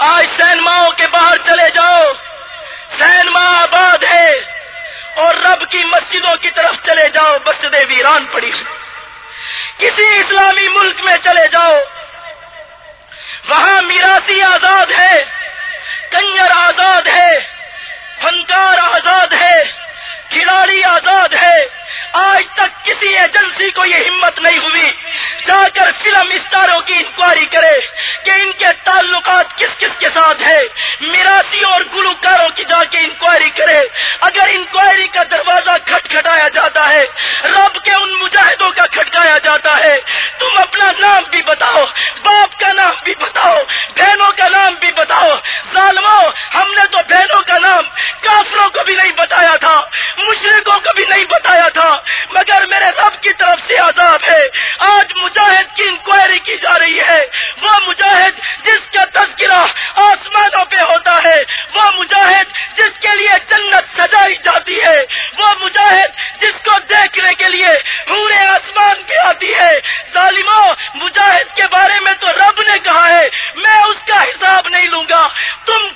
آج سینماؤں کے باہر چلے جاؤ۔ سینما آباد ہے اور رب کی مسجدوں کی طرف چلے جاؤ مسجدیں ویران پڑی کسی اسلامی ملک میں چلے جاؤ۔ وہاں میراسی آزاد ہے، کنجر آزاد ہے، فنکار آزاد ہے، کھلاڑی آزاد ہے۔ آج تک کسی ایجنسی کو یہ ہمت نہیں ہوئی۔ جا کر فلم اسٹاروں کی انکوائری کرے کہ ان کے تعلقات کے ساتھ ہے۔ میراسی اور گلوکاروں کی جا کے انکوائری کرے۔ اگر انکوائری کا دروازہ کھٹکھٹایا جاتا ہے، رب کے ان مجاہدوں کا کھٹکایا جاتا ہے۔ تم اپنا نام بھی بتاؤ، باپ کا نام بھی بتاؤ، بہنوں کا نام بھی بتاؤ۔ ظالموں، ہم نے تو بہنوں کا نام کافروں کو بھی نہیں بتایا تھا مشرقوں کو بھی نہیں بتایا تھا۔ مگر میرے رب کی طرف سے عذاب ہے۔ آج مجاہد کی انکوائری کی جا رہی ہے وہ مجاہد جس کا تذکرہ آسمانوں پہ ہوتا ہے وہ مجاہد جس کے لیے جنت سجائی جاتی ہے۔ وہ مجاہد جس کو دیکھنے کے لیے پورے آسمان پہ آتی ہے۔ ظالموں، مجاہد کے بارے میں تو رب نے کہا ہے، میں اس کا حساب نہیں لوں گا۔ تم